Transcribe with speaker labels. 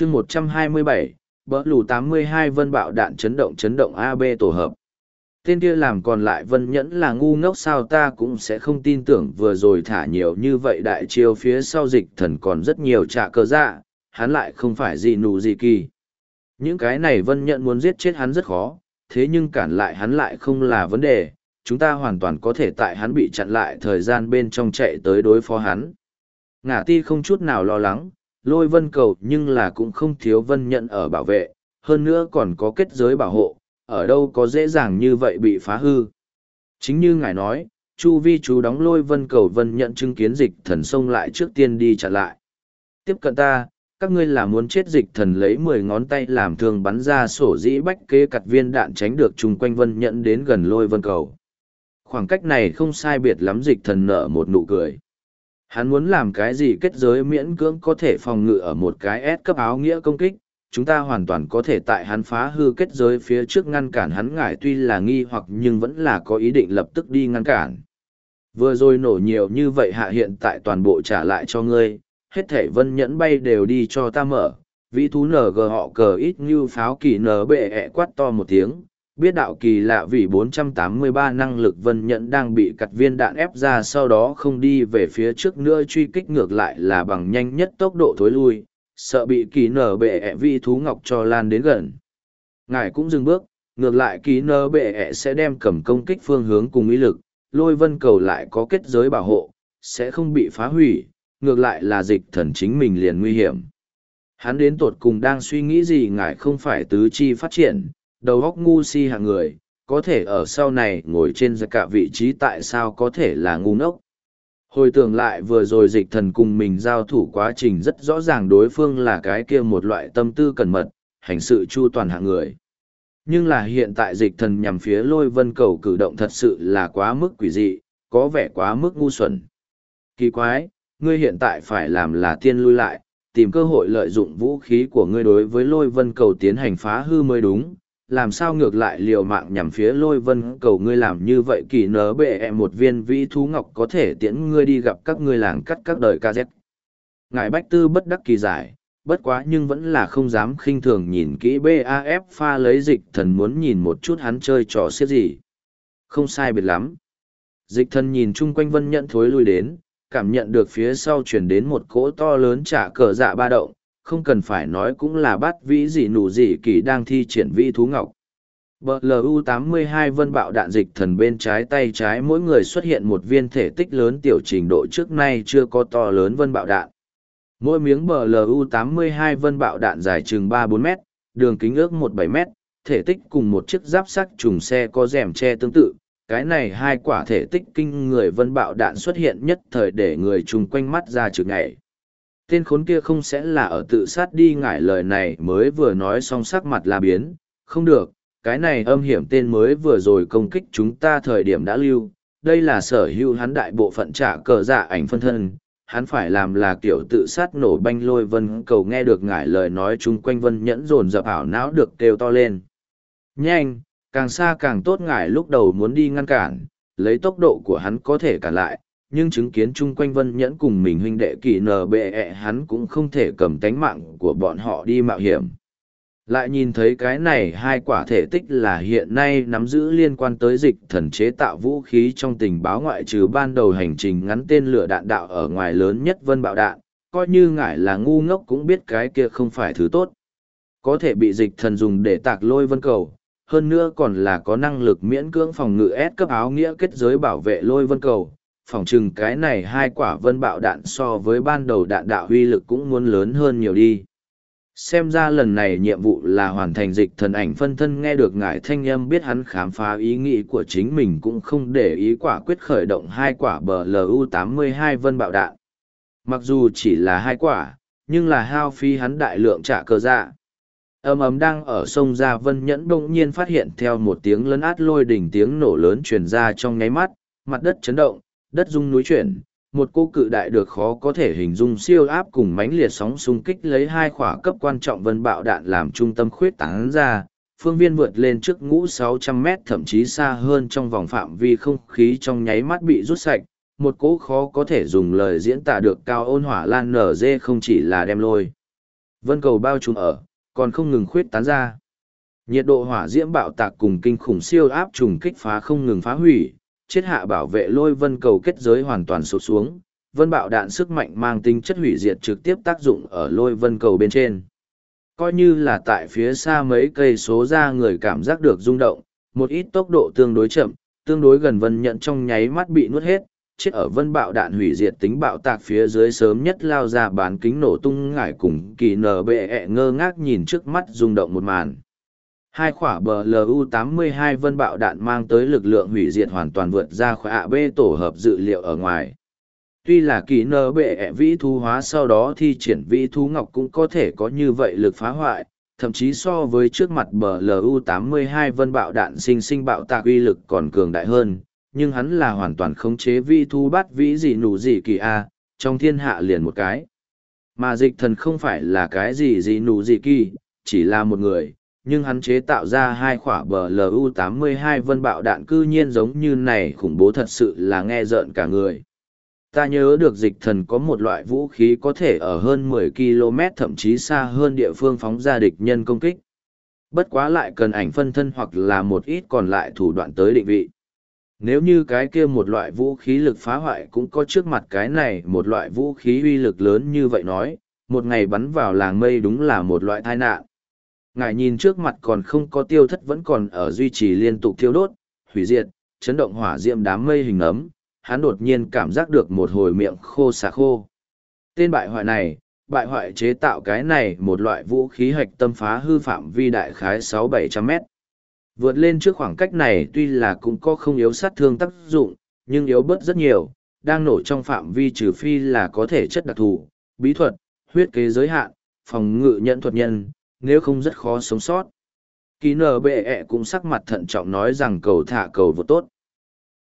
Speaker 1: chương 127, bỡ lù 82 vân bạo đạn chấn động chấn động AB tổ hợp. Tên kia làm còn lại vân nhẫn là ngu ngốc sao ta cũng sẽ không tin tưởng vừa rồi thả nhiều như vậy đại chiêu phía sau dịch thần còn rất nhiều trạ cơ dạ, hắn lại không phải gì nụ gì kỳ. Những cái này vân nhẫn muốn giết chết hắn rất khó, thế nhưng cản lại hắn lại không là vấn đề, chúng ta hoàn toàn có thể tại hắn bị chặn lại thời gian bên trong chạy tới đối phó hắn. Ngả ti không chút nào lo lắng, lôi vân cầu nhưng là cũng không thiếu vân nhận ở bảo vệ, hơn nữa còn có kết giới bảo hộ, ở đâu có dễ dàng như vậy bị phá hư. Chính như ngài nói, Chu vi chú đóng lôi vân cầu vân nhận chứng kiến dịch thần sông lại trước tiên đi chặn lại. Tiếp cận ta, các ngươi là muốn chết dịch thần lấy mười ngón tay làm thương bắn ra sổ dĩ bách kế cặt viên đạn tránh được chung quanh vân nhận đến gần lôi vân cầu. Khoảng cách này không sai biệt lắm dịch thần nở một nụ cười. Hắn muốn làm cái gì kết giới miễn cưỡng có thể phòng ngự ở một cái S cấp áo nghĩa công kích, chúng ta hoàn toàn có thể tại hắn phá hư kết giới phía trước ngăn cản hắn ngại tuy là nghi hoặc nhưng vẫn là có ý định lập tức đi ngăn cản. Vừa rồi nổ nhiều như vậy hạ hiện tại toàn bộ trả lại cho ngươi, hết thể vân nhẫn bay đều đi cho ta mở, vĩ thú nở gờ họ cờ ít như pháo kỳ nở bệ ẹ quát to một tiếng, biết đạo kỳ lạ vì 483 năng lực vân nhẫn đang bị cặt viên đạn ép ra sau đó không đi về phía trước nữa truy kích ngược lại là bằng nhanh nhất tốc độ thối lui, sợ bị kỳ nở bệ ẹ vi thú ngọc cho lan đến gần. Ngài cũng dừng bước, ngược lại kỳ nở bệ ẹ sẽ đem cầm công kích phương hướng cùng ý lực, lôi vân cầu lại có kết giới bảo hộ, sẽ không bị phá hủy, ngược lại là dịch thần chính mình liền nguy hiểm. Hắn đến tột cùng đang suy nghĩ gì ngài không phải tứ chi phát triển, đầu óc ngu si hạng người, có thể ở sau này ngồi trên giặc cả vị trí tại sao có thể là ngu ngốc. Hồi tưởng lại vừa rồi dịch thần cùng mình giao thủ quá trình rất rõ ràng đối phương là cái kia một loại tâm tư cẩn mật, hành sự chu toàn hạng người. Nhưng là hiện tại dịch thần nhằm phía lôi vân cầu cử động thật sự là quá mức quỷ dị, có vẻ quá mức ngu xuẩn. Kỳ quái, ngươi hiện tại phải làm là tiên lui lại, tìm cơ hội lợi dụng vũ khí của ngươi đối với lôi vân cầu tiến hành phá hư mới đúng, làm sao ngược lại liều mạng nhằm phía lôi vân cầu ngươi làm như vậy kỳ nở bệ em một viên vĩ thú ngọc có thể tiễn ngươi đi gặp các ngươi làng cắt các đời ca z ngài bách tư bất đắc kỳ giải, bất quá nhưng vẫn là không dám khinh thường nhìn kỹ baf pha lấy dịch thần muốn nhìn một chút hắn chơi trò xiết gì. Không sai biệt lắm. Dịch thần nhìn chung quanh vân nhận thối lui đến, cảm nhận được phía sau chuyển đến một cỗ to lớn trả cờ dạ ba động không cần phải nói cũng là bắt vĩ dị nụ dị kỳ đang thi triển vi thú ngọc. BLU 82 vân bạo đạn dịch thần bên trái tay trái mỗi người xuất hiện một viên thể tích lớn tiểu trình độ trước nay chưa có to lớn vân bạo đạn. Mỗi miếng BLU 82 vân bạo đạn dài chừng 3-4 mét, đường kính ước 1-7 mét, thể tích cùng một chiếc giáp sắt trùng xe có rèm che tương tự. Cái này hai quả thể tích kinh người vân bạo đạn xuất hiện nhất thời để người chung quanh mắt ra trực ngày tên khốn kia không sẽ là ở tự sát đi ngại lời này mới vừa nói xong sắc mặt la biến, không được, cái này âm hiểm tên mới vừa rồi công kích chúng ta thời điểm đã lưu, đây là sở hữu hắn đại bộ phận trả cờ dạ ảnh phân thân, hắn phải làm là kiểu tự sát nổ banh lôi vân cầu nghe được ngại lời nói chung quanh vân nhẫn dồn dập ảo não được kêu to lên. Nhanh, càng xa càng tốt ngại lúc đầu muốn đi ngăn cản, lấy tốc độ của hắn có thể cản lại, nhưng chứng kiến chung quanh vân nhẫn cùng mình huynh đệ kỳ nờ bệ ẹ hắn cũng không thể cầm tánh mạng của bọn họ đi mạo hiểm. Lại nhìn thấy cái này, hai quả thể tích là hiện nay nắm giữ liên quan tới dịch thần chế tạo vũ khí trong tình báo ngoại trừ ban đầu hành trình ngắn tên lửa đạn đạo ở ngoài lớn nhất vân bạo đạn, coi như ngại là ngu ngốc cũng biết cái kia không phải thứ tốt. Có thể bị dịch thần dùng để tạc lôi vân cầu, hơn nữa còn là có năng lực miễn cưỡng phòng ngự ép cấp áo nghĩa kết giới bảo vệ lôi vân cầu phỏng chừng cái này hai quả vân bạo đạn so với ban đầu đạn đạo uy lực cũng muốn lớn hơn nhiều đi. Xem ra lần này nhiệm vụ là hoàn thành dịch thần ảnh phân thân nghe được ngài thanh âm biết hắn khám phá ý nghĩ của chính mình cũng không để ý quả quyết khởi động hai quả bờ LU-82 vân bạo đạn. Mặc dù chỉ là hai quả, nhưng là hao phí hắn đại lượng trả cơ dạ. âm ấm đang ở sông Gia Vân Nhẫn đông nhiên phát hiện theo một tiếng lấn át lôi đỉnh tiếng nổ lớn truyền ra trong ngáy mắt, mặt đất chấn động, đất rung núi chuyển, một cô cự đại được khó có thể hình dung siêu áp cùng mãnh liệt sóng xung kích lấy hai khỏa cấp quan trọng vân bạo đạn làm trung tâm khuyết tán ra, phương viên vượt lên trước ngũ 600 mét thậm chí xa hơn trong vòng phạm vi không khí trong nháy mắt bị rút sạch, một cỗ khó có thể dùng lời diễn tả được cao ôn hỏa lan nở dê không chỉ là đem lôi. Vân cầu bao trùm ở, còn không ngừng khuyết tán ra. Nhiệt độ hỏa diễm bạo tạc cùng kinh khủng siêu áp trùng kích phá không ngừng phá hủy, chết hạ bảo vệ lôi vân cầu kết giới hoàn toàn sụp xuống, vân bạo đạn sức mạnh mang tính chất hủy diệt trực tiếp tác dụng ở lôi vân cầu bên trên. Coi như là tại phía xa mấy cây số ra người cảm giác được rung động, một ít tốc độ tương đối chậm, tương đối gần vân nhận trong nháy mắt bị nuốt hết, chết ở vân bạo đạn hủy diệt tính bạo tạc phía dưới sớm nhất lao ra bán kính nổ tung ngải cùng kỳ nở bệ ẹ ngơ ngác nhìn trước mắt rung động một màn. Hai quả bờ LU-82 vân bạo đạn mang tới lực lượng hủy diệt hoàn toàn vượt ra khỏi ạ bê tổ hợp dự liệu ở ngoài. Tuy là kỹ nơ bệ ẹ vĩ thú hóa sau đó thi triển vĩ thú ngọc cũng có thể có như vậy lực phá hoại, thậm chí so với trước mặt bờ LU-82 vân bạo đạn sinh sinh bạo tạc uy lực còn cường đại hơn, nhưng hắn là hoàn toàn khống chế vĩ thú bắt vĩ gì nụ gì kỳ a trong thiên hạ liền một cái. Mà dịch thần không phải là cái gì gì nụ gì kỳ, chỉ là một người, nhưng hắn chế tạo ra hai quả bờ LU-82 vân bạo đạn cư nhiên giống như này khủng bố thật sự là nghe rợn cả người. Ta nhớ được dịch thần có một loại vũ khí có thể ở hơn 10 km thậm chí xa hơn địa phương phóng ra địch nhân công kích. Bất quá lại cần ảnh phân thân hoặc là một ít còn lại thủ đoạn tới định vị. Nếu như cái kia một loại vũ khí lực phá hoại cũng có trước mặt cái này một loại vũ khí uy lực lớn như vậy nói, một ngày bắn vào làng mây đúng là một loại tai nạn. Ngài nhìn trước mặt còn không có tiêu thất vẫn còn ở duy trì liên tục thiêu đốt, hủy diệt, chấn động hỏa diệm đám mây hình ấm, hắn đột nhiên cảm giác được một hồi miệng khô xà khô. Tên bại hoại này, bại hoại chế tạo cái này một loại vũ khí hạch tâm phá hư phạm vi đại khái 6-700 mét. Vượt lên trước khoảng cách này tuy là cũng có không yếu sát thương tác dụng, nhưng yếu bớt rất nhiều, đang nổ trong phạm vi trừ phi là có thể chất đặc thù, bí thuật, huyết kế giới hạn, phòng ngự nhận thuật nhân, nếu không rất khó sống sót. Kỳ nở bệ ẹ cũng sắc mặt thận trọng nói rằng cầu thả cầu vô tốt.